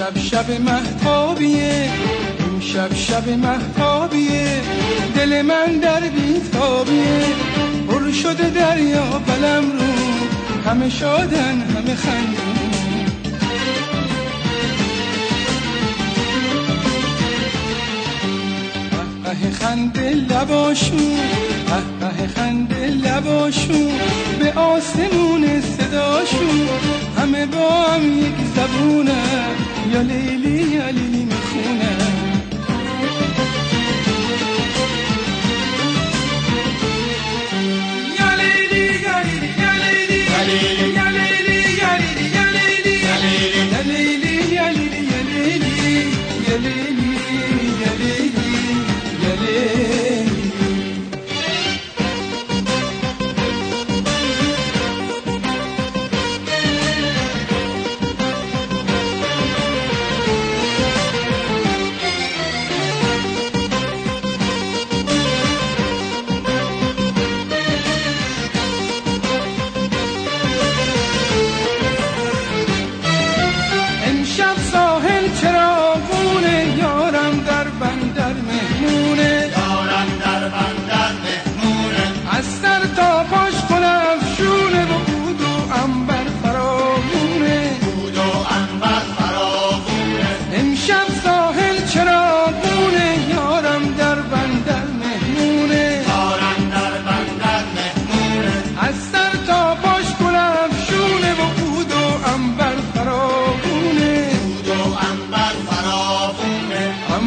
امشب شب محتابیه. امشب شب محتابیه. دل من در بیتابیه. پر شده دریا بلم رو. همه شادن همه خندون. قه خنده لباشون قه خنده لباشون به آسمون صداشون همه با هم یک زبونه یا لیلی یا لیلی می‌خونه.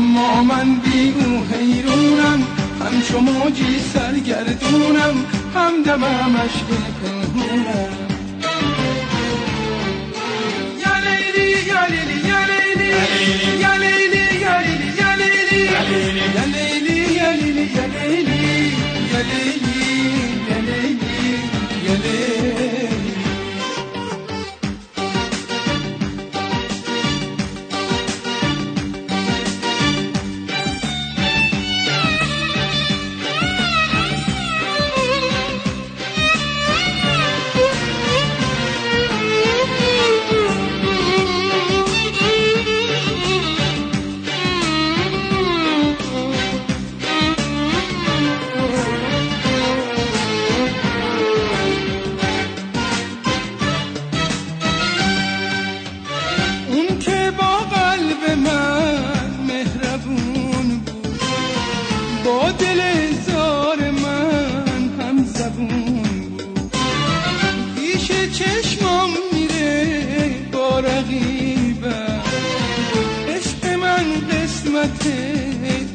اما من بی او حیرونم هم شماجی سرگردونم هم دمم عشق پنهونم دل زار من هم زبون. بود پیش چشمام میره با رقیبم. عشق من قسمت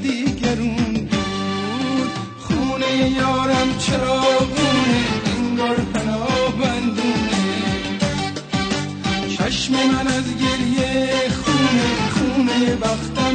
دیگرون. بود. خونه یارم چراغونه انگار پناه بندونه. چشم من از گریه خونه. خونه بختم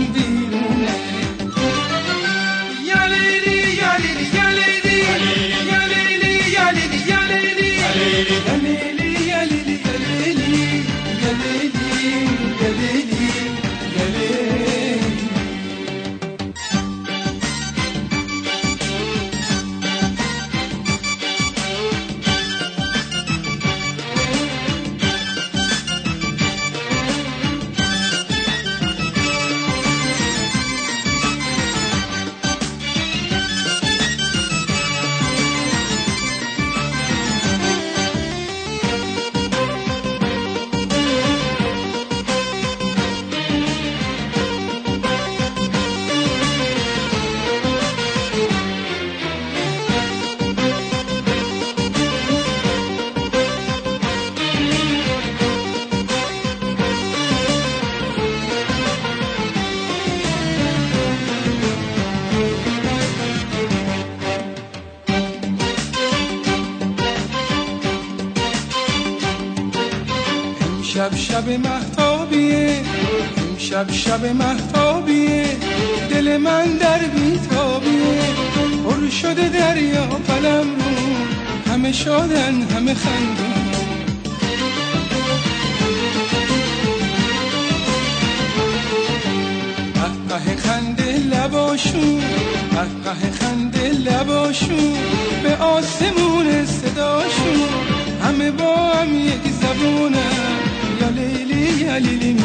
امشب شب محتابیه امشب شب محتابیه دل من در بیتابیه. پر شده دریا قلم همه شادن همه خندون. قهقه خنده لباشون قهقه خنده لباشون به آسمون صداشون همه با هم یک زبونه hayalini